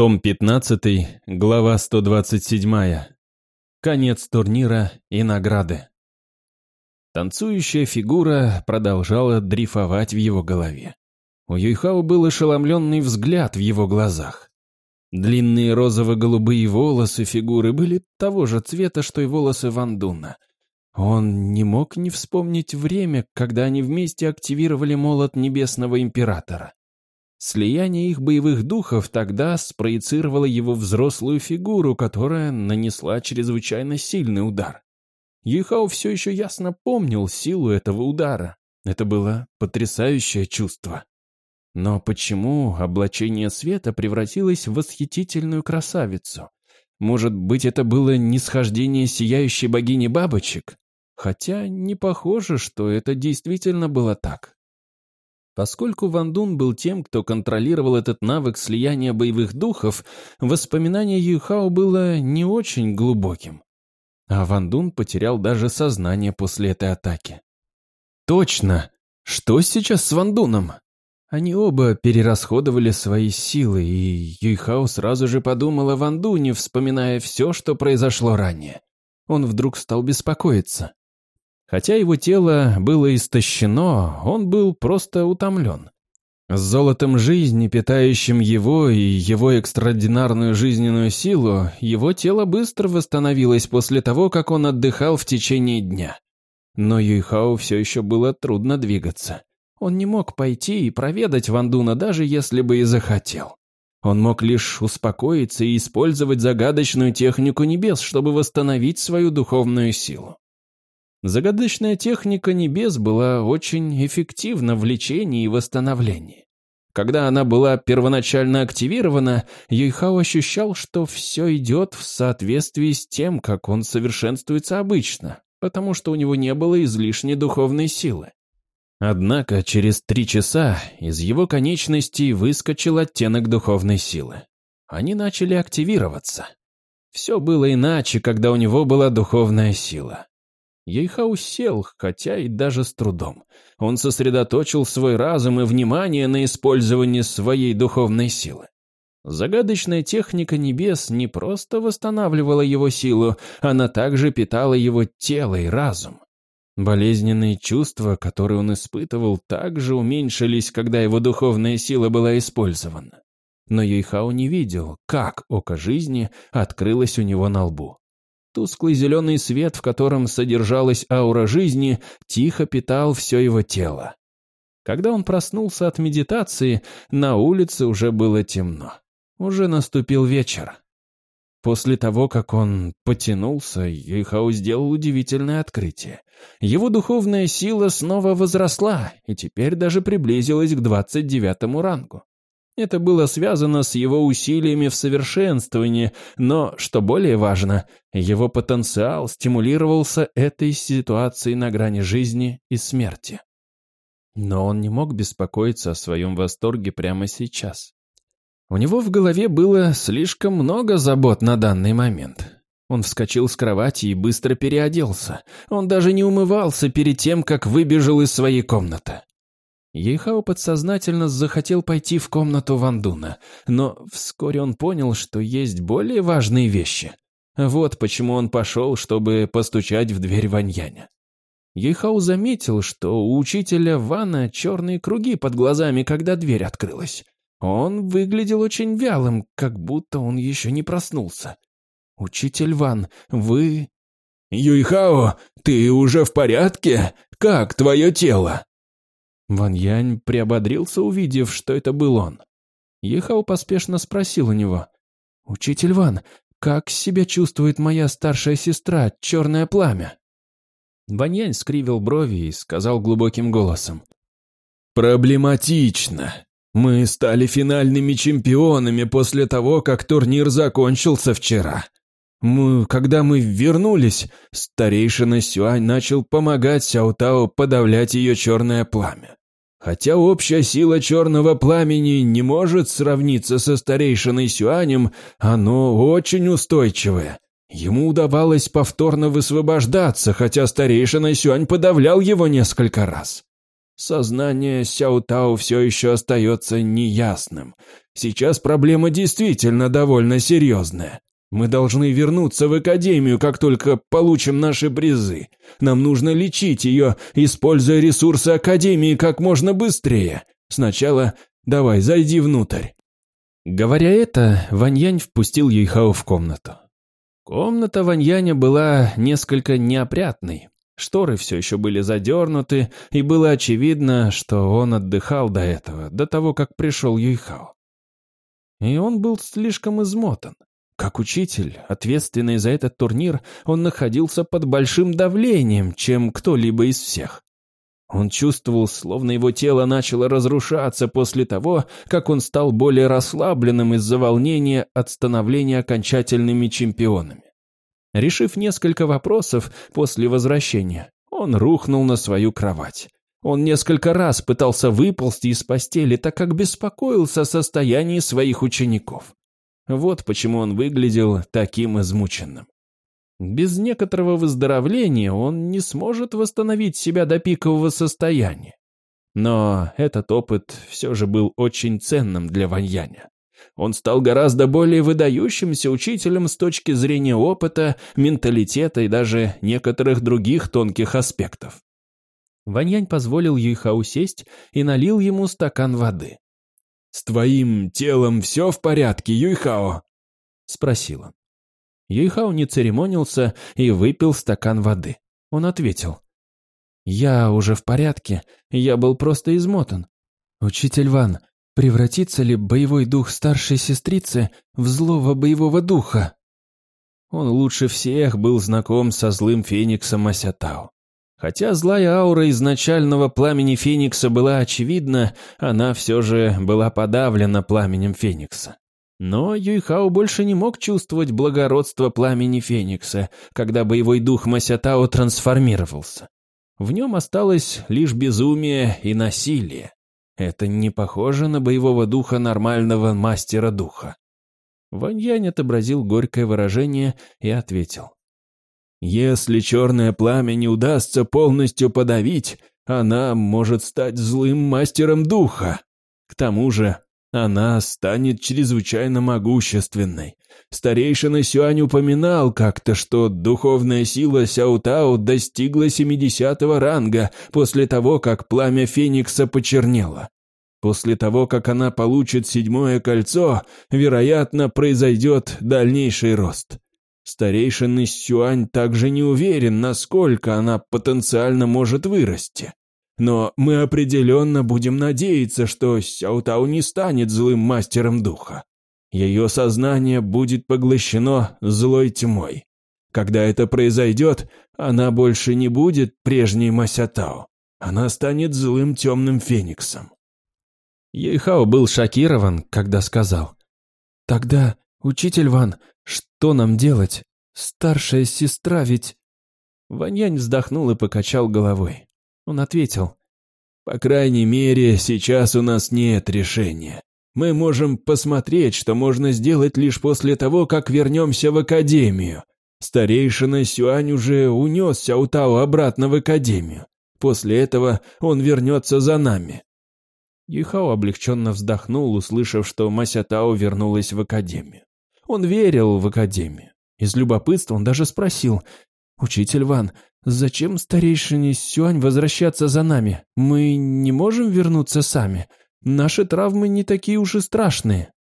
Том 15, глава 127. Конец турнира и награды. Танцующая фигура продолжала дрейфовать в его голове. У Юйхао был ошеломленный взгляд в его глазах. Длинные розово-голубые волосы фигуры были того же цвета, что и волосы Вандуна. Он не мог не вспомнить время, когда они вместе активировали молот Небесного Императора. Слияние их боевых духов тогда спроецировало его взрослую фигуру, которая нанесла чрезвычайно сильный удар. Юйхао все еще ясно помнил силу этого удара. Это было потрясающее чувство. Но почему облачение света превратилось в восхитительную красавицу? Может быть, это было нисхождение сияющей богини бабочек? Хотя не похоже, что это действительно было так. Поскольку Ван Дун был тем, кто контролировал этот навык слияния боевых духов, воспоминание Юхао было не очень глубоким. А Ван Дун потерял даже сознание после этой атаки. Точно! Что сейчас с Ван Дуном? Они оба перерасходовали свои силы, и Юйхао сразу же подумал о Ван Дуне, вспоминая все, что произошло ранее. Он вдруг стал беспокоиться. Хотя его тело было истощено, он был просто утомлен. С золотом жизни, питающим его и его экстраординарную жизненную силу, его тело быстро восстановилось после того, как он отдыхал в течение дня. Но Юйхао все еще было трудно двигаться. Он не мог пойти и проведать Вандуна, даже если бы и захотел. Он мог лишь успокоиться и использовать загадочную технику небес, чтобы восстановить свою духовную силу. Загадочная техника небес была очень эффективна в лечении и восстановлении. Когда она была первоначально активирована, Юйхао ощущал, что все идет в соответствии с тем, как он совершенствуется обычно, потому что у него не было излишней духовной силы. Однако через три часа из его конечностей выскочил оттенок духовной силы. Они начали активироваться. Все было иначе, когда у него была духовная сила. Ейхау сел, хотя и даже с трудом. Он сосредоточил свой разум и внимание на использовании своей духовной силы. Загадочная техника небес не просто восстанавливала его силу, она также питала его тело и разум. Болезненные чувства, которые он испытывал, также уменьшились, когда его духовная сила была использована. Но Юйхао не видел, как око жизни открылось у него на лбу. Тусклый зеленый свет, в котором содержалась аура жизни, тихо питал все его тело. Когда он проснулся от медитации, на улице уже было темно. Уже наступил вечер. После того, как он потянулся, Юйхао сделал удивительное открытие. Его духовная сила снова возросла и теперь даже приблизилась к двадцать девятому рангу. Это было связано с его усилиями в совершенствовании, но, что более важно, его потенциал стимулировался этой ситуацией на грани жизни и смерти. Но он не мог беспокоиться о своем восторге прямо сейчас. У него в голове было слишком много забот на данный момент. Он вскочил с кровати и быстро переоделся. Он даже не умывался перед тем, как выбежал из своей комнаты. Ейхао подсознательно захотел пойти в комнату Вандуна, но вскоре он понял, что есть более важные вещи. Вот почему он пошел, чтобы постучать в дверь Ваньяня. Ейхао заметил, что у учителя Вана черные круги под глазами, когда дверь открылась. Он выглядел очень вялым, как будто он еще не проснулся. «Учитель Ван, вы...» «Юйхао, ты уже в порядке? Как твое тело?» Ван Янь приободрился, увидев, что это был он. Ехау поспешно спросил у него. «Учитель Ван, как себя чувствует моя старшая сестра, черное пламя?» Ван Янь скривил брови и сказал глубоким голосом. «Проблематично. Мы стали финальными чемпионами после того, как турнир закончился вчера. Мы, когда мы вернулись, старейшина Сюань начал помогать Сяутао подавлять ее черное пламя. Хотя общая сила черного пламени не может сравниться со старейшиной Сюанем, оно очень устойчивое. Ему удавалось повторно высвобождаться, хотя старейшина Сюань подавлял его несколько раз. Сознание Сяо Тао все еще остается неясным. Сейчас проблема действительно довольно серьезная. Мы должны вернуться в Академию, как только получим наши призы. Нам нужно лечить ее, используя ресурсы Академии как можно быстрее. Сначала давай, зайди внутрь». Говоря это, Ваньянь впустил Юйхао в комнату. Комната Ваньяня была несколько неопрятной. Шторы все еще были задернуты, и было очевидно, что он отдыхал до этого, до того, как пришел Юйхао. И он был слишком измотан. Как учитель, ответственный за этот турнир, он находился под большим давлением, чем кто-либо из всех. Он чувствовал, словно его тело начало разрушаться после того, как он стал более расслабленным из-за волнения от становления окончательными чемпионами. Решив несколько вопросов после возвращения, он рухнул на свою кровать. Он несколько раз пытался выползти из постели, так как беспокоился о состоянии своих учеников. Вот почему он выглядел таким измученным. Без некоторого выздоровления он не сможет восстановить себя до пикового состояния. Но этот опыт все же был очень ценным для Ваньяня. Он стал гораздо более выдающимся учителем с точки зрения опыта, менталитета и даже некоторых других тонких аспектов. Ваньянь позволил Юйхау сесть и налил ему стакан воды. «С твоим телом все в порядке, Юйхао?» – спросил он. Юйхао не церемонился и выпил стакан воды. Он ответил. «Я уже в порядке, я был просто измотан. Учитель Ван, превратится ли боевой дух старшей сестрицы в злого боевого духа?» Он лучше всех был знаком со злым фениксом Масятао. Хотя злая аура изначального пламени Феникса была очевидна, она все же была подавлена пламенем Феникса. Но Юйхао больше не мог чувствовать благородство пламени Феникса, когда боевой дух Масятао трансформировался. В нем осталось лишь безумие и насилие. Это не похоже на боевого духа нормального мастера духа. Ваньянь отобразил горькое выражение и ответил. «Если черное пламя не удастся полностью подавить, она может стать злым мастером духа. К тому же она станет чрезвычайно могущественной. Старейшина Сюань упоминал как-то, что духовная сила Сяутао достигла 70-го ранга после того, как пламя Феникса почернело. После того, как она получит седьмое кольцо, вероятно, произойдет дальнейший рост. Старейшина Сюань также не уверен, насколько она потенциально может вырасти. Но мы определенно будем надеяться, что Сяутау не станет злым мастером духа. Ее сознание будет поглощено злой тьмой. Когда это произойдет, она больше не будет прежней Масятао. Она станет злым темным фениксом. Ейхао был шокирован, когда сказал. «Тогда, учитель Ван, что нам делать? Старшая сестра ведь...» Ваньянь вздохнул и покачал головой. Он ответил. «По крайней мере, сейчас у нас нет решения. Мы можем посмотреть, что можно сделать лишь после того, как вернемся в Академию. Старейшина Сюань уже унес Сяутао обратно в Академию. После этого он вернется за нами». Юхао облегченно вздохнул, услышав, что Масятао вернулась в Академию. Он верил в Академию. Из любопытства он даже спросил, «Учитель Ван, зачем старейшине Сюань возвращаться за нами? Мы не можем вернуться сами. Наши травмы не такие уж и страшные».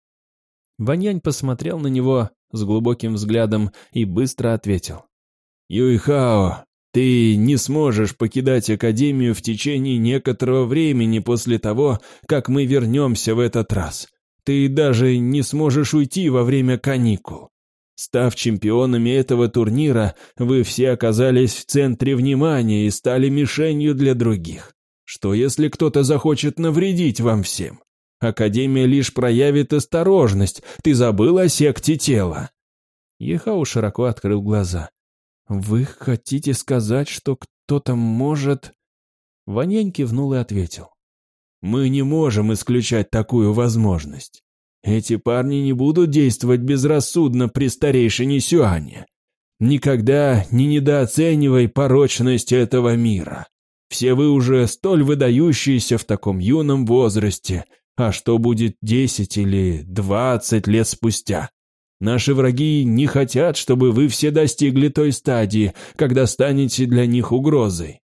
Ваньянь посмотрел на него с глубоким взглядом и быстро ответил. «Юйхао, ты не сможешь покидать Академию в течение некоторого времени после того, как мы вернемся в этот раз. Ты даже не сможешь уйти во время каникул. Став чемпионами этого турнира, вы все оказались в центре внимания и стали мишенью для других. Что если кто-то захочет навредить вам всем? Академия лишь проявит осторожность. Ты забыл о секте тела?» Ехау широко открыл глаза. «Вы хотите сказать, что кто-то может...» Ваньянь кивнул и ответил. «Мы не можем исключать такую возможность. Эти парни не будут действовать безрассудно при старейшине Сюане. Никогда не недооценивай порочность этого мира. Все вы уже столь выдающиеся в таком юном возрасте. А что будет десять или двадцать лет спустя? Наши враги не хотят, чтобы вы все достигли той стадии, когда станете для них угрозой».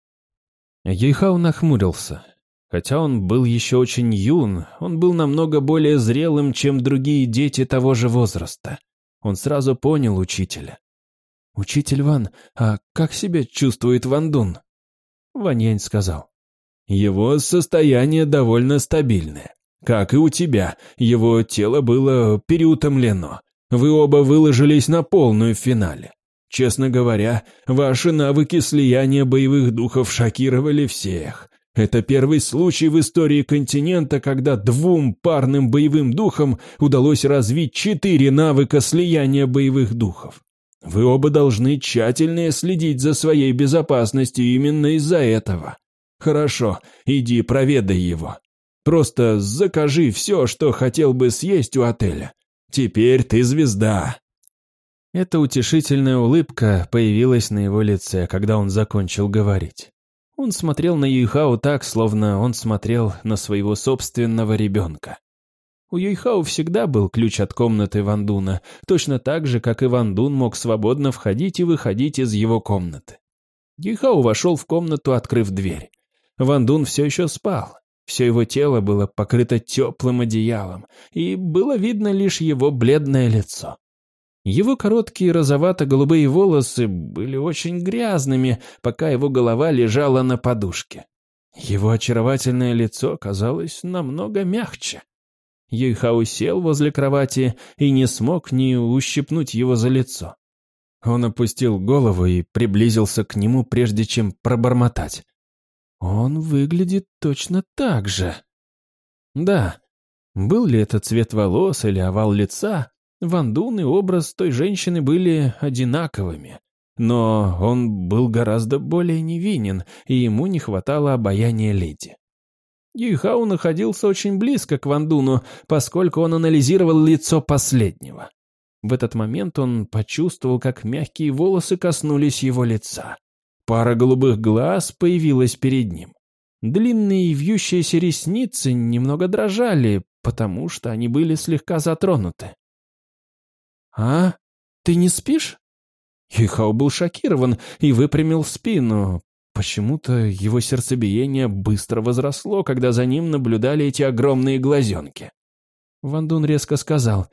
Ейхау нахмурился. Хотя он был еще очень юн, он был намного более зрелым, чем другие дети того же возраста. Он сразу понял учителя. «Учитель Ван, а как себя чувствует Ван Дун?» Ваньянь сказал. «Его состояние довольно стабильное. Как и у тебя, его тело было переутомлено. Вы оба выложились на полную в финале. Честно говоря, ваши навыки слияния боевых духов шокировали всех. Это первый случай в истории континента, когда двум парным боевым духам удалось развить четыре навыка слияния боевых духов. Вы оба должны тщательнее следить за своей безопасностью именно из-за этого. Хорошо, иди проведай его. Просто закажи все, что хотел бы съесть у отеля. Теперь ты звезда». Эта утешительная улыбка появилась на его лице, когда он закончил говорить. Он смотрел на Юйхао так, словно он смотрел на своего собственного ребенка. У Юйхао всегда был ключ от комнаты Вандуна, точно так же, как и Вандун мог свободно входить и выходить из его комнаты. Юйхао вошел в комнату, открыв дверь. Вандун все еще спал. Все его тело было покрыто теплым одеялом, и было видно лишь его бледное лицо. Его короткие розовато-голубые волосы были очень грязными, пока его голова лежала на подушке. Его очаровательное лицо казалось намного мягче. Юйхау сел возле кровати и не смог ни ущипнуть его за лицо. Он опустил голову и приблизился к нему, прежде чем пробормотать. Он выглядит точно так же. Да, был ли это цвет волос или овал лица, Ван Дун и образ той женщины были одинаковыми. Но он был гораздо более невинен, и ему не хватало обаяния леди. Юйхау находился очень близко к Ван Дуну, поскольку он анализировал лицо последнего. В этот момент он почувствовал, как мягкие волосы коснулись его лица. Пара голубых глаз появилась перед ним. Длинные вьющиеся ресницы немного дрожали, потому что они были слегка затронуты. «А? Ты не спишь?» Юйхао был шокирован и выпрямил спину. Почему-то его сердцебиение быстро возросло, когда за ним наблюдали эти огромные глазенки. Ван Дун резко сказал,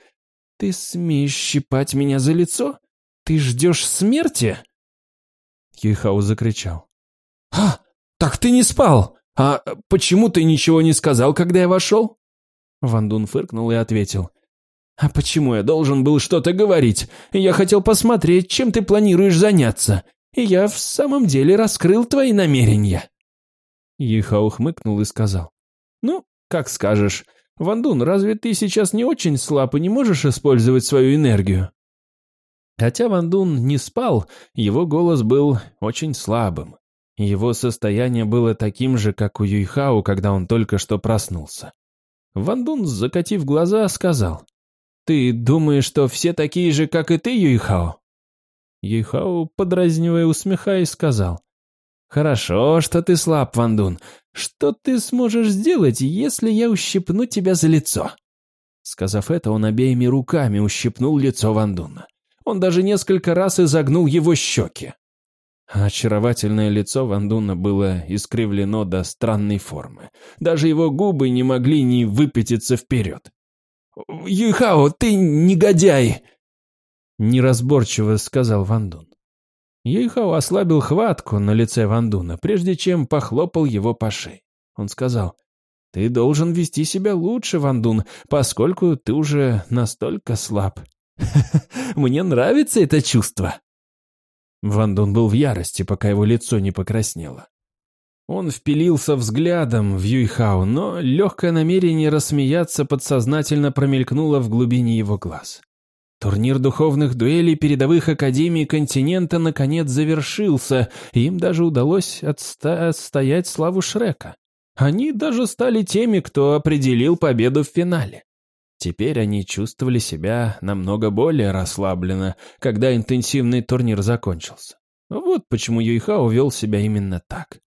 «Ты смеешь щипать меня за лицо? Ты ждешь смерти?» Юйхао закричал. «А, так ты не спал! А почему ты ничего не сказал, когда я вошел?» Ван Дун фыркнул и ответил. «А почему я должен был что-то говорить? Я хотел посмотреть, чем ты планируешь заняться, и я в самом деле раскрыл твои намерения». Юйхао хмыкнул и сказал. «Ну, как скажешь. Ван Дун, разве ты сейчас не очень слаб и не можешь использовать свою энергию?» Хотя Ван Дун не спал, его голос был очень слабым. Его состояние было таким же, как у Юйхао, когда он только что проснулся. Ван Дун, закатив глаза, сказал, «Ты думаешь, что все такие же, как и ты, Юйхао?» Юйхао, подразнивая, усмехаясь, сказал, «Хорошо, что ты слаб, Ван Дун. Что ты сможешь сделать, если я ущипну тебя за лицо?» Сказав это, он обеими руками ущипнул лицо Ван Дуна. Он даже несколько раз изогнул его щеки. Очаровательное лицо Вандуна было искривлено до странной формы. Даже его губы не могли не выпятиться вперед. «Юйхао, ты негодяй!» Неразборчиво сказал Вандун. Юйхао ослабил хватку на лице Вандуна, прежде чем похлопал его по шее. Он сказал, «Ты должен вести себя лучше, Вандун, поскольку ты уже настолько слаб». Мне нравится это чувство. Ван Дун был в ярости, пока его лицо не покраснело. Он впилился взглядом в Юйхао, но легкое намерение рассмеяться подсознательно промелькнуло в глубине его глаз. Турнир духовных дуэлей передовых академий континента наконец завершился, и им даже удалось отста отстоять славу Шрека. Они даже стали теми, кто определил победу в финале. Теперь они чувствовали себя намного более расслабленно, когда интенсивный турнир закончился. Вот почему Юйхао вел себя именно так.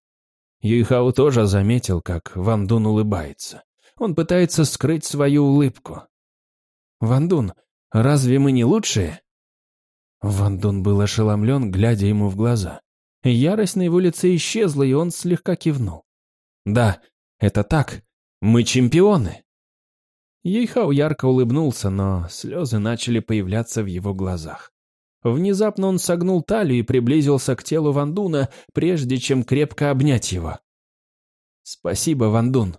Юйхао тоже заметил, как Ван Дун улыбается. Он пытается скрыть свою улыбку. «Ван Дун, разве мы не лучшие?» Ван Дун был ошеломлен, глядя ему в глаза. Ярость на его лице исчезла, и он слегка кивнул. «Да, это так. Мы чемпионы!» Ейхау ярко улыбнулся, но слезы начали появляться в его глазах. Внезапно он согнул талию и приблизился к телу Вандуна, прежде чем крепко обнять его. «Спасибо, Вандун».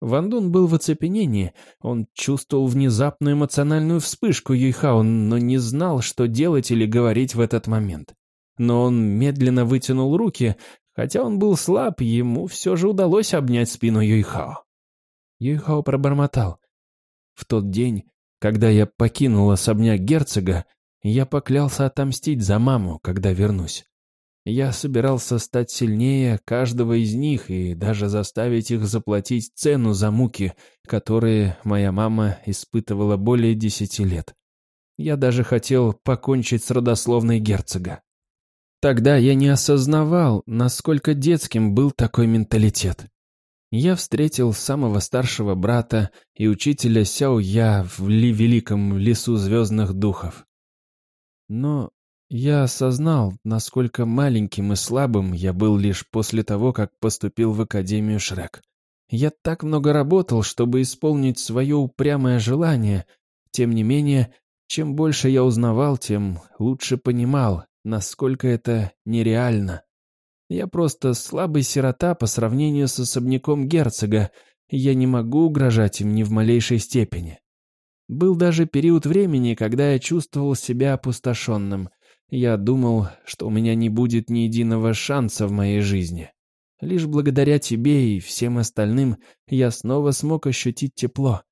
Вандун был в оцепенении, он чувствовал внезапную эмоциональную вспышку Юйхао, но не знал, что делать или говорить в этот момент. Но он медленно вытянул руки, хотя он был слаб, ему все же удалось обнять спину Юйхао. Юйхао пробормотал. «В тот день, когда я покинул особняк герцога, я поклялся отомстить за маму, когда вернусь. Я собирался стать сильнее каждого из них и даже заставить их заплатить цену за муки, которые моя мама испытывала более десяти лет. Я даже хотел покончить с родословной герцога. Тогда я не осознавал, насколько детским был такой менталитет. Я встретил самого старшего брата и учителя Сяо Я в ли великом лесу звездных духов. Но я осознал, насколько маленьким и слабым я был лишь после того, как поступил в Академию Шрек. Я так много работал, чтобы исполнить свое упрямое желание. Тем не менее, чем больше я узнавал, тем лучше понимал, насколько это нереально. Я просто слабый сирота по сравнению с особняком герцога, и я не могу угрожать им ни в малейшей степени. Был даже период времени, когда я чувствовал себя опустошенным. Я думал, что у меня не будет ни единого шанса в моей жизни. Лишь благодаря тебе и всем остальным я снова смог ощутить тепло.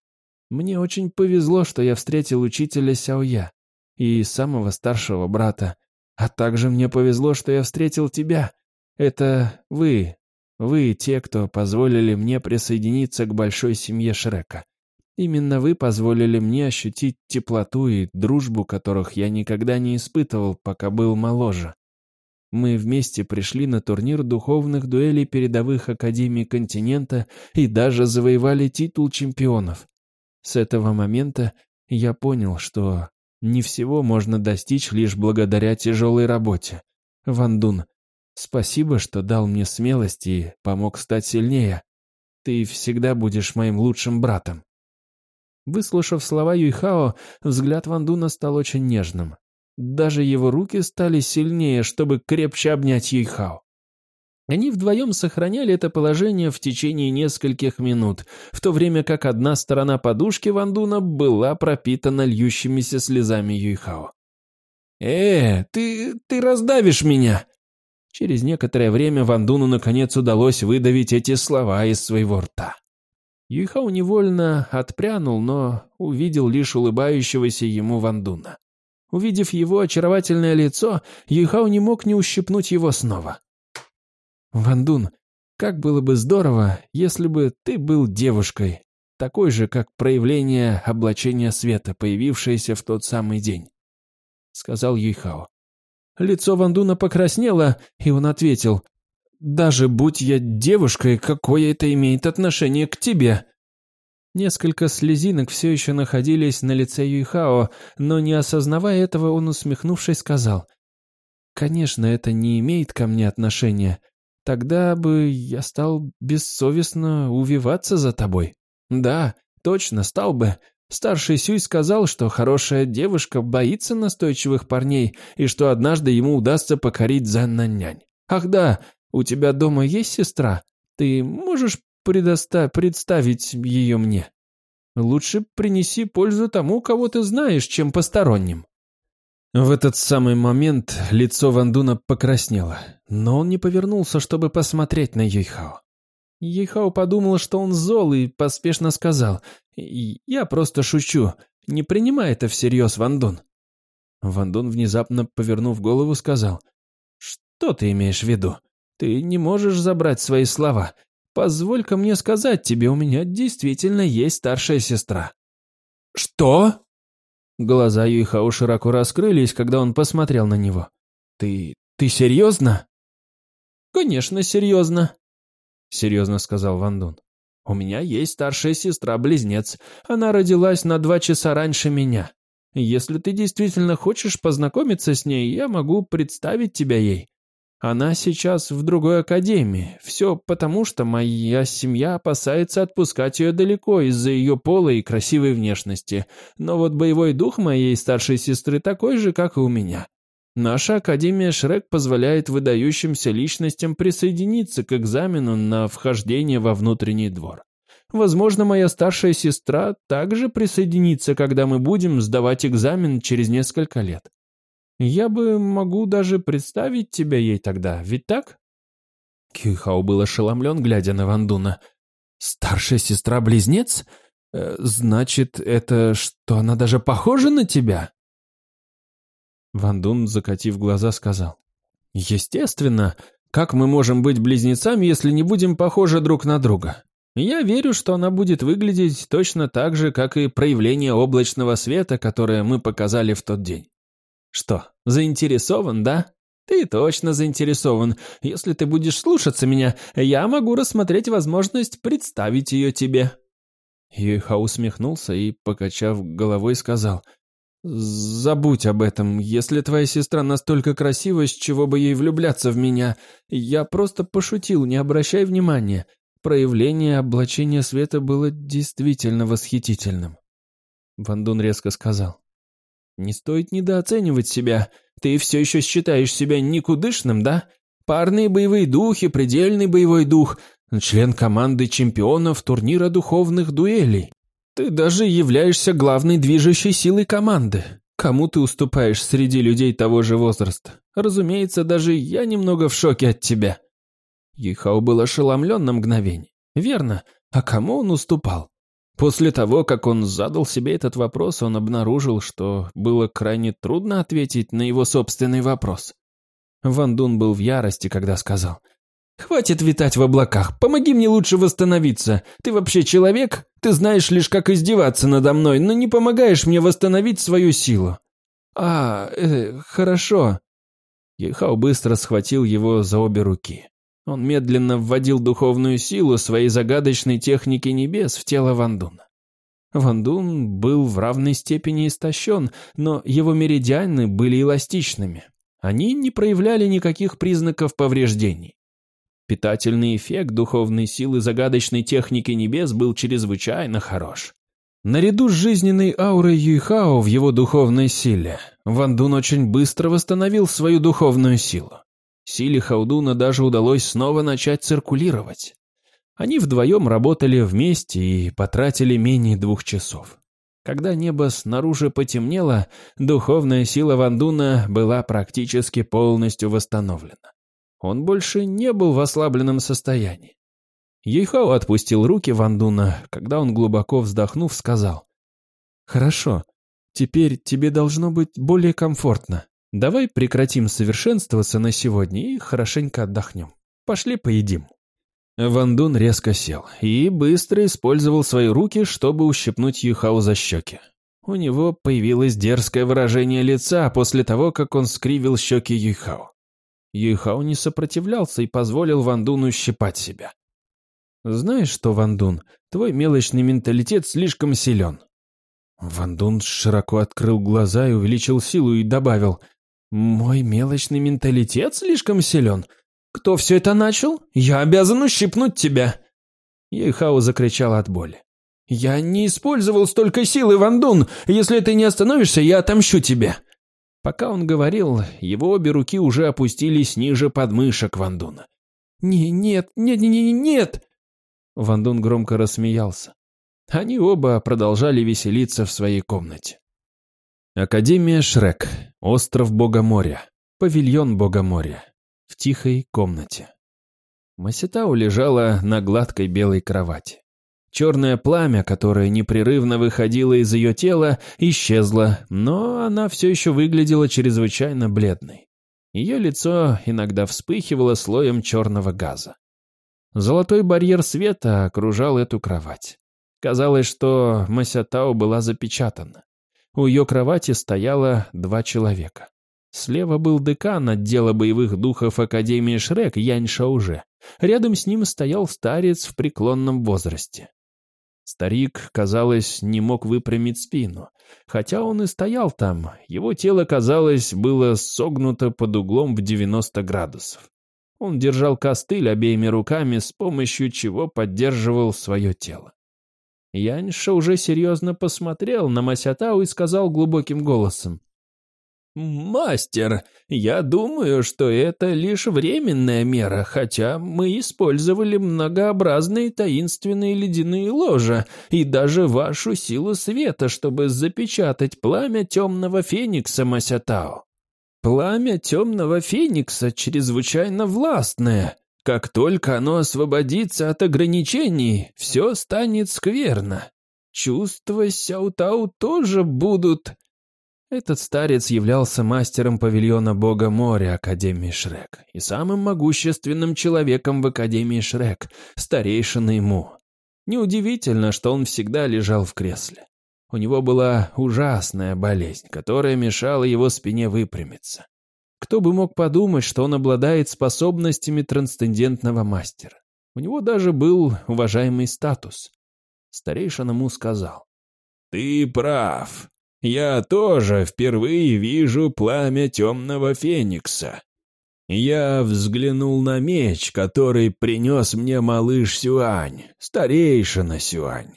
Мне очень повезло, что я встретил учителя Сяоя и самого старшего брата. А также мне повезло, что я встретил тебя, это вы, вы те, кто позволили мне присоединиться к большой семье Шрека. Именно вы позволили мне ощутить теплоту и дружбу, которых я никогда не испытывал, пока был моложе. Мы вместе пришли на турнир духовных дуэлей передовых академий континента и даже завоевали титул чемпионов. С этого момента я понял, что не всего можно достичь лишь благодаря тяжелой работе. Вандун, Спасибо, что дал мне смелость и помог стать сильнее. Ты всегда будешь моим лучшим братом». Выслушав слова Юйхао, взгляд Вандуна стал очень нежным. Даже его руки стали сильнее, чтобы крепче обнять Юйхао. Они вдвоем сохраняли это положение в течение нескольких минут, в то время как одна сторона подушки Вандуна была пропитана льющимися слезами Юйхао. «Э, ты... ты раздавишь меня!» Через некоторое время Вандуну наконец удалось выдавить эти слова из своего рта. Юйхау невольно отпрянул, но увидел лишь улыбающегося ему Вандуна. Увидев его очаровательное лицо, Юйхау не мог не ущипнуть его снова. «Вандун, как было бы здорово, если бы ты был девушкой, такой же, как проявление облачения света, появившееся в тот самый день», — сказал Юйхао. Лицо Вандуна покраснело, и он ответил, «Даже будь я девушкой, какое это имеет отношение к тебе?» Несколько слезинок все еще находились на лице Юйхао, но не осознавая этого, он, усмехнувшись, сказал, «Конечно, это не имеет ко мне отношения. Тогда бы я стал бессовестно увиваться за тобой. Да, точно, стал бы. Старший Сюй сказал, что хорошая девушка боится настойчивых парней и что однажды ему удастся покорить Заннанянь. Ах да, у тебя дома есть сестра? Ты можешь предоста представить ее мне? Лучше принеси пользу тому, кого ты знаешь, чем посторонним. В этот самый момент лицо Вандуна покраснело, но он не повернулся, чтобы посмотреть на Юйхао. Ейхао подумал, что он зол, и поспешно сказал, «Я просто шучу, не принимай это всерьез, Вандун». Вандун, внезапно повернув голову, сказал, «Что ты имеешь в виду? Ты не можешь забрать свои слова. Позволь-ка мне сказать тебе, у меня действительно есть старшая сестра». «Что?» Глаза Юйхао широко раскрылись, когда он посмотрел на него. «Ты... ты серьезно?» «Конечно, серьезно», — серьезно сказал Ван Дун. «У меня есть старшая сестра-близнец. Она родилась на два часа раньше меня. Если ты действительно хочешь познакомиться с ней, я могу представить тебя ей. Она сейчас в другой академии. Все потому, что моя семья опасается отпускать ее далеко из-за ее пола и красивой внешности. Но вот боевой дух моей старшей сестры такой же, как и у меня. Наша Академия Шрек позволяет выдающимся личностям присоединиться к экзамену на вхождение во внутренний двор. Возможно, моя старшая сестра также присоединится, когда мы будем сдавать экзамен через несколько лет. Я бы могу даже представить тебя ей тогда, ведь так?» Кюйхао был ошеломлен, глядя на Вандуна. «Старшая сестра-близнец? Э, значит, это что, она даже похожа на тебя?» Вандун, закатив глаза, сказал. «Естественно. Как мы можем быть близнецами, если не будем похожи друг на друга? Я верю, что она будет выглядеть точно так же, как и проявление облачного света, которое мы показали в тот день. Что, заинтересован, да? Ты точно заинтересован. Если ты будешь слушаться меня, я могу рассмотреть возможность представить ее тебе». Юйха усмехнулся и, покачав головой, сказал, «Забудь об этом. Если твоя сестра настолько красива, с чего бы ей влюбляться в меня? Я просто пошутил, не обращай внимания. Проявление облачения света было действительно восхитительным». Вандун резко сказал, не стоит недооценивать себя. Ты все еще считаешь себя никудышным, да? Парные боевые духи, предельный боевой дух, член команды чемпионов турнира духовных дуэлей. Ты даже являешься главной движущей силой команды. Кому ты уступаешь среди людей того же возраста? Разумеется, даже я немного в шоке от тебя. Юйхао был ошеломлен на мгновение. Верно, а кому он уступал? После того, как он задал себе этот вопрос, он обнаружил, что было крайне трудно ответить на его собственный вопрос. Ван Дун был в ярости, когда сказал, «Хватит витать в облаках, помоги мне лучше восстановиться. Ты вообще человек? Ты знаешь лишь, как издеваться надо мной, но не помогаешь мне восстановить свою силу». «А, э, хорошо». Ехау быстро схватил его за обе руки. Он медленно вводил духовную силу своей загадочной техники небес в тело Вандуна. Вандун был в равной степени истощен, но его меридианы были эластичными. Они не проявляли никаких признаков повреждений. Питательный эффект духовной силы загадочной техники небес был чрезвычайно хорош. Наряду с жизненной аурой Юйхао в его духовной силе, Вандун очень быстро восстановил свою духовную силу. Силе Хаудуна даже удалось снова начать циркулировать. Они вдвоем работали вместе и потратили менее двух часов. Когда небо снаружи потемнело, духовная сила Вандуна была практически полностью восстановлена. Он больше не был в ослабленном состоянии. Ейхао отпустил руки Вандуна, когда он, глубоко вздохнув, сказал, «Хорошо, теперь тебе должно быть более комфортно. Давай прекратим совершенствоваться на сегодня и хорошенько отдохнем. Пошли поедим». Ван Дун резко сел и быстро использовал свои руки, чтобы ущипнуть Юхау за щеки. У него появилось дерзкое выражение лица после того, как он скривил щеки Юйхао. Юйхао не сопротивлялся и позволил Ван Дуну щипать себя. «Знаешь что, Ван Дун, твой мелочный менталитет слишком силен». Ван Дун широко открыл глаза и увеличил силу и добавил – «Мой мелочный менталитет слишком силен. Кто все это начал? Я обязан ущипнуть тебя!» Ейхао закричал от боли. «Я не использовал столько силы, Вандун! Если ты не остановишься, я отомщу тебе!» Пока он говорил, его обе руки уже опустились ниже подмышек Вандуна. «Не, нет, нет, нет, нет, нет!» Вандун громко рассмеялся. Они оба продолжали веселиться в своей комнате. Академия Шрек, остров Бога моря, павильон Бога моря, в тихой комнате. Маситау лежала на гладкой белой кровати. Черное пламя, которое непрерывно выходило из ее тела, исчезло, но она все еще выглядела чрезвычайно бледной. Ее лицо иногда вспыхивало слоем черного газа. Золотой барьер света окружал эту кровать. Казалось, что Масятау была запечатана. У ее кровати стояло два человека. Слева был декан отдела боевых духов Академии Шрек Янь Шауже. Рядом с ним стоял старец в преклонном возрасте. Старик, казалось, не мог выпрямить спину. Хотя он и стоял там, его тело, казалось, было согнуто под углом в 90 градусов. Он держал костыль обеими руками, с помощью чего поддерживал свое тело. Яньша уже серьезно посмотрел на Масятау и сказал глубоким голосом. «Мастер, я думаю, что это лишь временная мера, хотя мы использовали многообразные таинственные ледяные ложа и даже вашу силу света, чтобы запечатать пламя темного феникса Масятао. Пламя темного феникса чрезвычайно властное. Как только оно освободится от ограничений, все станет скверно. Чувства Сяутау тоже будут этот старец являлся мастером павильона бога моря Академии Шрек и самым могущественным человеком в Академии Шрек, старейшиной ему. Неудивительно, что он всегда лежал в кресле. У него была ужасная болезнь, которая мешала его спине выпрямиться. Кто бы мог подумать, что он обладает способностями трансцендентного мастера. У него даже был уважаемый статус. Старейшина ему сказал. «Ты прав. Я тоже впервые вижу пламя темного феникса. Я взглянул на меч, который принес мне малыш Сюань, старейшина Сюань.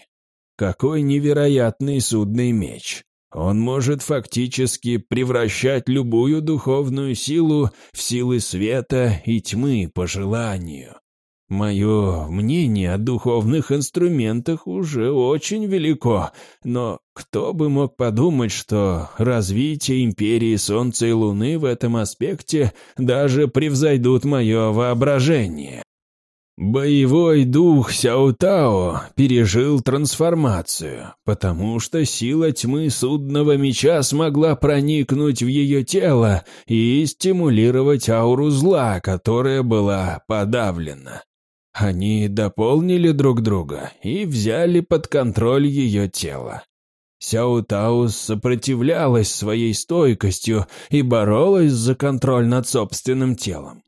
Какой невероятный судный меч. Он может фактически превращать любую духовную силу в силы света и тьмы по желанию. Мое мнение о духовных инструментах уже очень велико, но кто бы мог подумать, что развитие империи Солнца и Луны в этом аспекте даже превзойдут мое воображение. Боевой дух Сяутао пережил трансформацию, потому что сила тьмы судного меча смогла проникнуть в ее тело и стимулировать ауру зла, которая была подавлена. Они дополнили друг друга и взяли под контроль ее тело. Сяо Таус сопротивлялась своей стойкостью и боролась за контроль над собственным телом.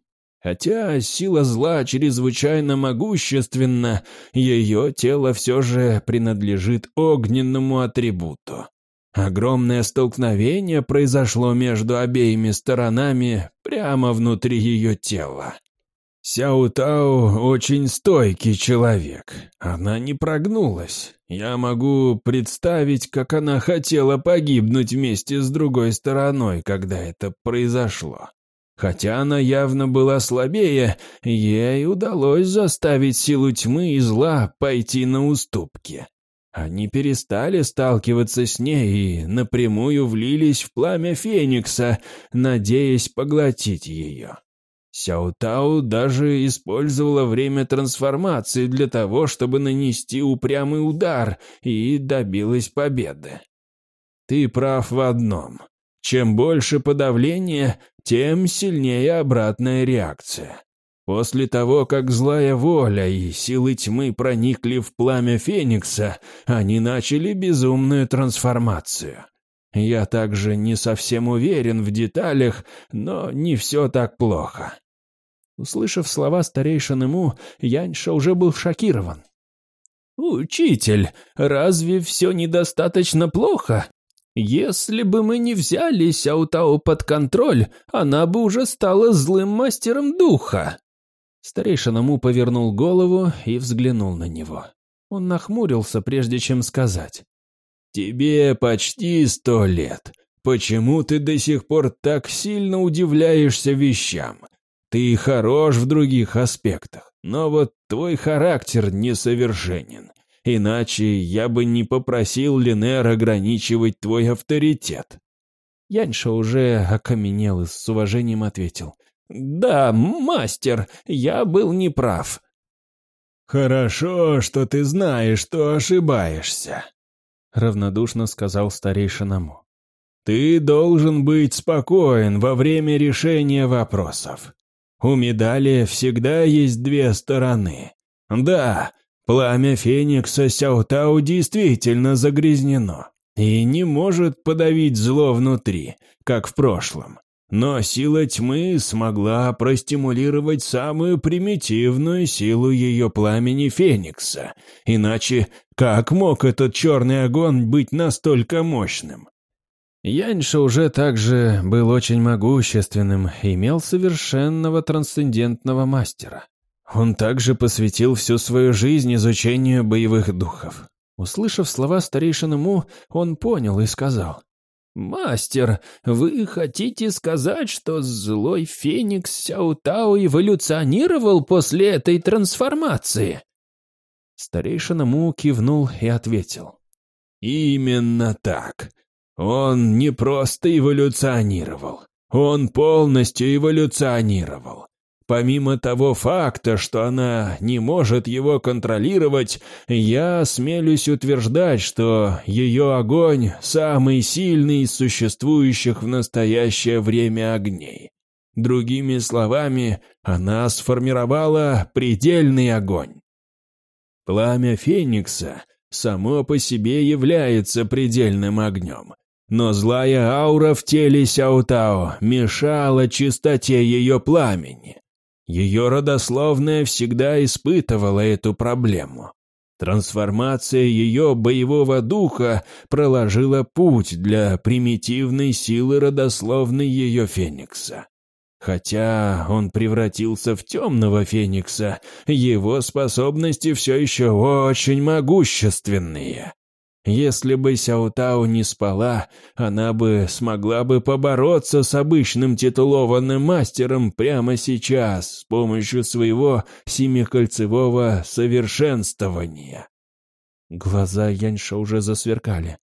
Хотя сила зла чрезвычайно могущественна, ее тело все же принадлежит огненному атрибуту. Огромное столкновение произошло между обеими сторонами прямо внутри ее тела. Сяо Тао очень стойкий человек. Она не прогнулась. Я могу представить, как она хотела погибнуть вместе с другой стороной, когда это произошло. Хотя она явно была слабее, ей удалось заставить силу тьмы и зла пойти на уступки. Они перестали сталкиваться с ней и напрямую влились в пламя Феникса, надеясь поглотить ее. Сяутау даже использовала время трансформации для того, чтобы нанести упрямый удар и добилась победы. Ты прав в одном. Чем больше подавления, тем сильнее обратная реакция. После того, как злая воля и силы тьмы проникли в пламя Феникса, они начали безумную трансформацию. Я также не совсем уверен в деталях, но не все так плохо. Услышав слова старейшины Му, Яньша уже был шокирован. «Учитель, разве все недостаточно плохо? Если бы мы не взяли Сяутао под контроль, она бы уже стала злым мастером духа». Старейшина Му повернул голову и взглянул на него. Он нахмурился, прежде чем сказать. «Тебе почти сто лет. Почему ты до сих пор так сильно удивляешься вещам? Ты хорош в других аспектах, но вот твой характер несовершенен. Иначе я бы не попросил Линер ограничивать твой авторитет». Яньша уже окаменел и с уважением ответил. «Да, мастер, я был неправ». «Хорошо, что ты знаешь, что ошибаешься», — равнодушно сказал старейшиному. «Ты должен быть спокоен во время решения вопросов. У медали всегда есть две стороны. Да, пламя Феникса Сяутау действительно загрязнено и не может подавить зло внутри, как в прошлом. Но сила тьмы смогла простимулировать самую примитивную силу ее пламени Феникса. Иначе как мог этот черный огонь быть настолько мощным? Яньша уже также был очень могущественным и имел совершенного трансцендентного мастера. Он также посвятил всю свою жизнь изучению боевых духов. Услышав слова старейшины Му, он понял и сказал. «Мастер, вы хотите сказать, что злой феникс Сяутао эволюционировал после этой трансформации?» Старейшина Му кивнул и ответил. «Именно так. Он не просто эволюционировал, он полностью эволюционировал. Помимо того факта, что она не может его контролировать, я смелюсь утверждать, что ее огонь самый сильный из существующих в настоящее время огней. Другими словами, она сформировала предельный огонь. Пламя Феникса само по себе является предельным огнем, но злая аура в теле Сяутао мешала чистоте ее пламени. Ее родословная всегда испытывала эту проблему. Трансформация ее боевого духа проложила путь для примитивной силы родословной ее феникса. Хотя он превратился в темного феникса, его способности все еще очень могущественные. Если бы Сяутау не спала, она бы смогла бы побороться с обычным титулованным мастером прямо сейчас с помощью своего семикольцевого совершенствования. Глаза Яньша уже засверкали.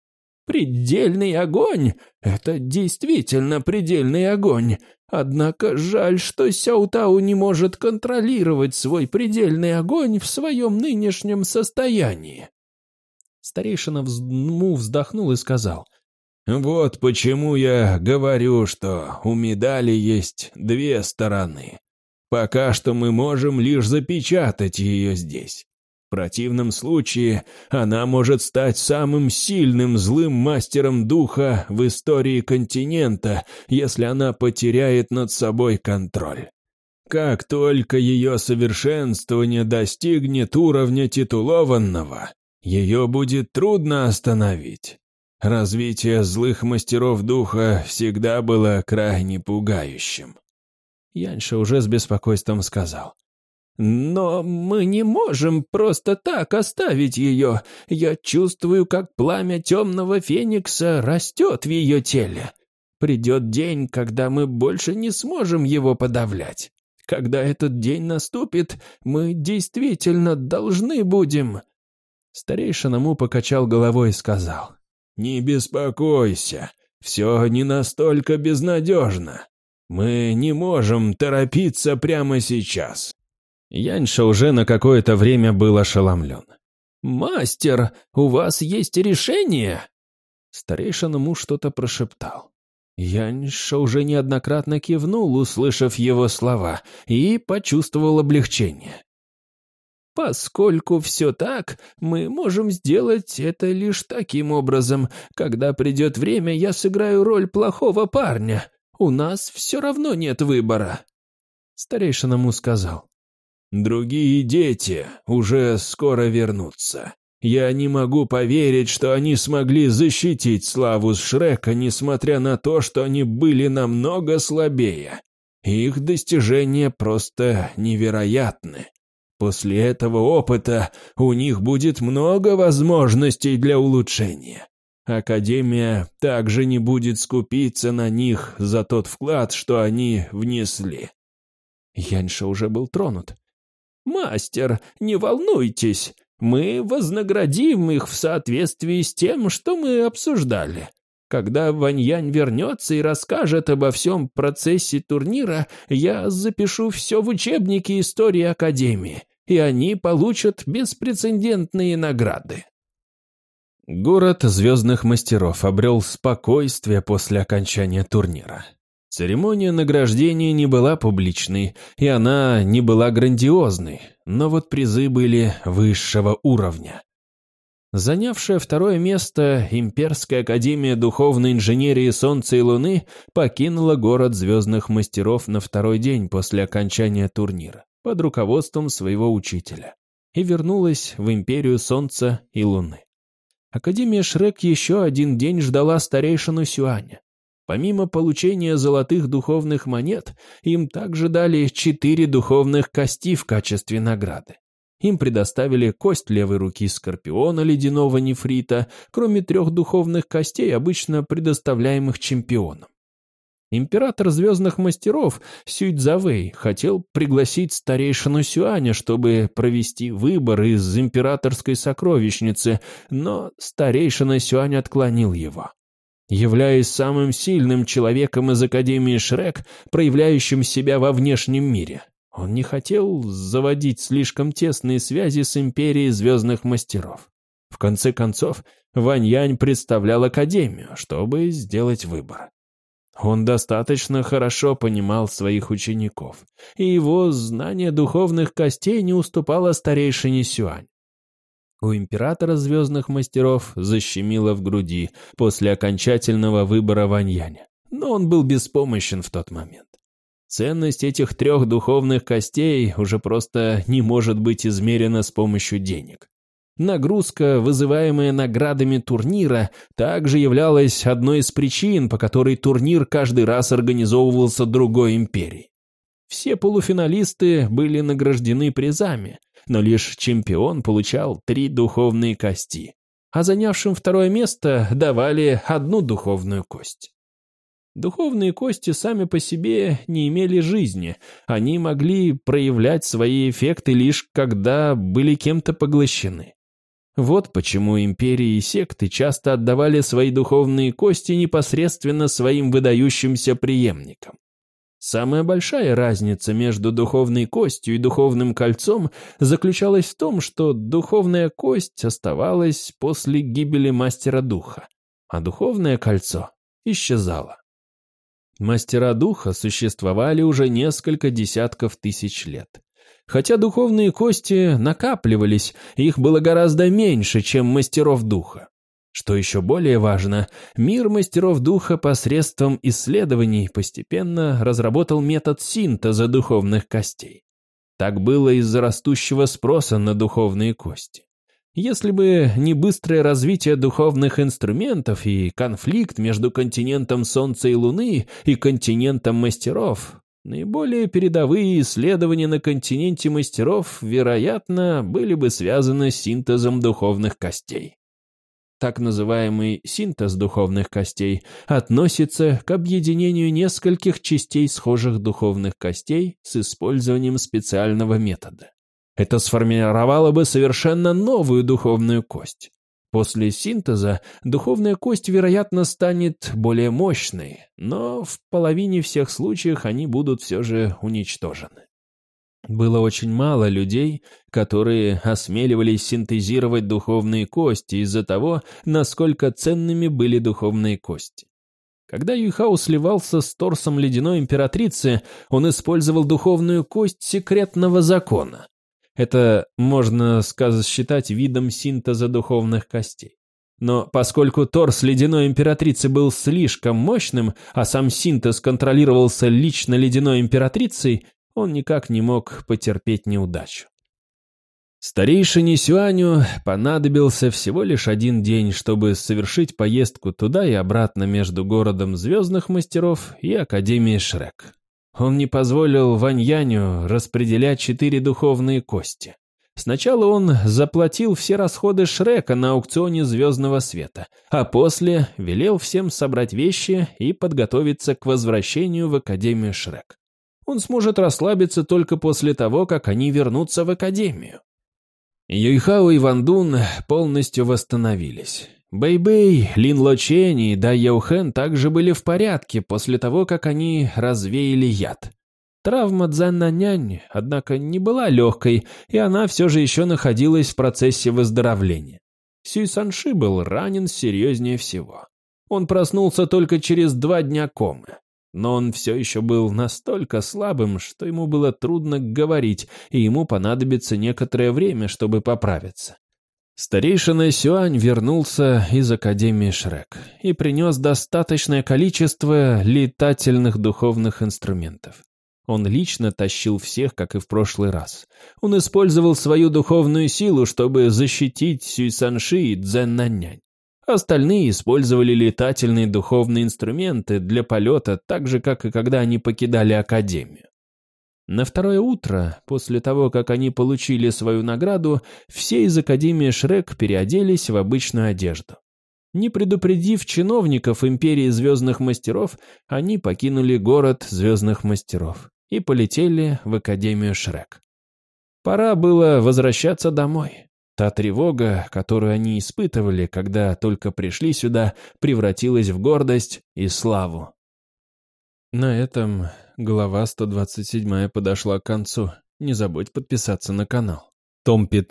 «Предельный огонь! Это действительно предельный огонь! Однако жаль, что Сяутау не может контролировать свой предельный огонь в своем нынешнем состоянии. Старейшина взму вздохнул и сказал. «Вот почему я говорю, что у медали есть две стороны. Пока что мы можем лишь запечатать ее здесь. В противном случае она может стать самым сильным злым мастером духа в истории континента, если она потеряет над собой контроль. Как только ее совершенствование достигнет уровня титулованного, ее будет трудно остановить. Развитие злых мастеров духа всегда было крайне пугающим. Янша уже с беспокойством сказал. «Но мы не можем просто так оставить ее. Я чувствую, как пламя темного феникса растет в ее теле. Придет день, когда мы больше не сможем его подавлять. Когда этот день наступит, мы действительно должны будем...» Старейшина Му покачал головой и сказал. «Не беспокойся, все не настолько безнадежно. Мы не можем торопиться прямо сейчас». Яньша уже на какое-то время был ошеломлен. «Мастер, у вас есть решение?» Старейшина Му что-то прошептал. Яньша уже неоднократно кивнул, услышав его слова, и почувствовал облегчение. Поскольку все так, мы можем сделать это лишь таким образом. Когда придет время, я сыграю роль плохого парня. У нас все равно нет выбора. Старейшина Му сказал. Другие дети уже скоро вернутся. Я не могу поверить, что они смогли защитить славу Шрека, несмотря на то, что они были намного слабее. Их достижения просто невероятны. После этого опыта у них будет много возможностей для улучшения. Академия также не будет скупиться на них за тот вклад, что они внесли. Яньша уже был тронут. «Мастер, не волнуйтесь, мы вознаградим их в соответствии с тем, что мы обсуждали. Когда Ваньянь вернется и расскажет обо всем процессе турнира, я запишу все в учебнике истории Академии и они получат беспрецедентные награды. Город звездных мастеров обрел спокойствие после окончания турнира. Церемония награждения не была публичной, и она не была грандиозной, но вот призы были высшего уровня. Занявшая второе место Имперская Академия Духовной Инженерии Солнца и Луны покинула город звездных мастеров на второй день после окончания турнира под руководством своего учителя и вернулась в Империю Солнца и Луны. Академия Шрек еще один день ждала старейшину Сюаня. Помимо получения золотых духовных монет, им также дали четыре духовных кости в качестве награды. Им предоставили кость левой руки скорпиона ледяного нефрита, кроме трех духовных костей, обычно предоставляемых чемпионам. Император Звездных Мастеров Сюйцзавэй хотел пригласить старейшину Сюаня, чтобы провести выбор из императорской сокровищницы, но старейшина Сюань отклонил его. Являясь самым сильным человеком из Академии Шрек, проявляющим себя во внешнем мире, он не хотел заводить слишком тесные связи с Империей Звездных Мастеров. В конце концов, Вань Янь представлял Академию, чтобы сделать выбор. Он достаточно хорошо понимал своих учеников, и его знание духовных костей не уступало старейшине Сюань. У императора звездных мастеров защемило в груди после окончательного выбора Ваньяня, но он был беспомощен в тот момент. Ценность этих трех духовных костей уже просто не может быть измерена с помощью денег. Нагрузка, вызываемая наградами турнира, также являлась одной из причин, по которой турнир каждый раз организовывался другой империей. Все полуфиналисты были награждены призами, но лишь чемпион получал три духовные кости, а занявшим второе место давали одну духовную кость. Духовные кости сами по себе не имели жизни, они могли проявлять свои эффекты лишь когда были кем-то поглощены. Вот почему империи и секты часто отдавали свои духовные кости непосредственно своим выдающимся преемникам. Самая большая разница между духовной костью и духовным кольцом заключалась в том, что духовная кость оставалась после гибели мастера духа, а духовное кольцо исчезало. Мастера духа существовали уже несколько десятков тысяч лет. Хотя духовные кости накапливались, их было гораздо меньше, чем мастеров духа. Что еще более важно, мир мастеров духа посредством исследований постепенно разработал метод синтеза духовных костей. Так было из-за растущего спроса на духовные кости. Если бы не быстрое развитие духовных инструментов и конфликт между континентом Солнца и Луны и континентом мастеров, наиболее передовые исследования на континенте мастеров, вероятно, были бы связаны с синтезом духовных костей. Так называемый синтез духовных костей относится к объединению нескольких частей схожих духовных костей с использованием специального метода. Это сформировало бы совершенно новую духовную кость. После синтеза духовная кость, вероятно, станет более мощной, но в половине всех случаев они будут все же уничтожены. Было очень мало людей, которые осмеливались синтезировать духовные кости из-за того, насколько ценными были духовные кости. Когда Юйхао сливался с торсом ледяной императрицы, он использовал духовную кость секретного закона. Это можно сказать, считать видом синтеза духовных костей. Но поскольку торс ледяной императрицы был слишком мощным, а сам синтез контролировался лично ледяной императрицей, он никак не мог потерпеть неудачу. Старейшине Сюаню понадобился всего лишь один день, чтобы совершить поездку туда и обратно между городом Звездных Мастеров и Академией Шрек. Он не позволил Ваньяню распределять четыре духовные кости. Сначала он заплатил все расходы Шрека на аукционе Звездного Света, а после велел всем собрать вещи и подготовиться к возвращению в Академию Шрек. Он сможет расслабиться только после того, как они вернутся в Академию. Юйхао и Вандун полностью восстановились. Бэйбэй, Лин Ло Чэнь и Да Яухэн также были в порядке после того, как они развеяли яд. Травма Цзэннанянь, однако, не была легкой, и она все же еще находилась в процессе выздоровления. Сюй Санши был ранен серьезнее всего. Он проснулся только через два дня комы. Но он все еще был настолько слабым, что ему было трудно говорить, и ему понадобится некоторое время, чтобы поправиться. Старейшина Сюань вернулся из Академии Шрек и принес достаточное количество летательных духовных инструментов. Он лично тащил всех, как и в прошлый раз. Он использовал свою духовную силу, чтобы защитить Сюйсанши и Цзэннанянь. Остальные использовали летательные духовные инструменты для полета так же, как и когда они покидали Академию. На второе утро, после того, как они получили свою награду, все из Академии Шрек переоделись в обычную одежду. Не предупредив чиновников Империи Звездных Мастеров, они покинули город Звездных Мастеров и полетели в Академию Шрек. Пора было возвращаться домой. Та тревога, которую они испытывали, когда только пришли сюда, превратилась в гордость и славу. На этом глава 127 подошла к концу. Не забудь подписаться на канал. Том 15.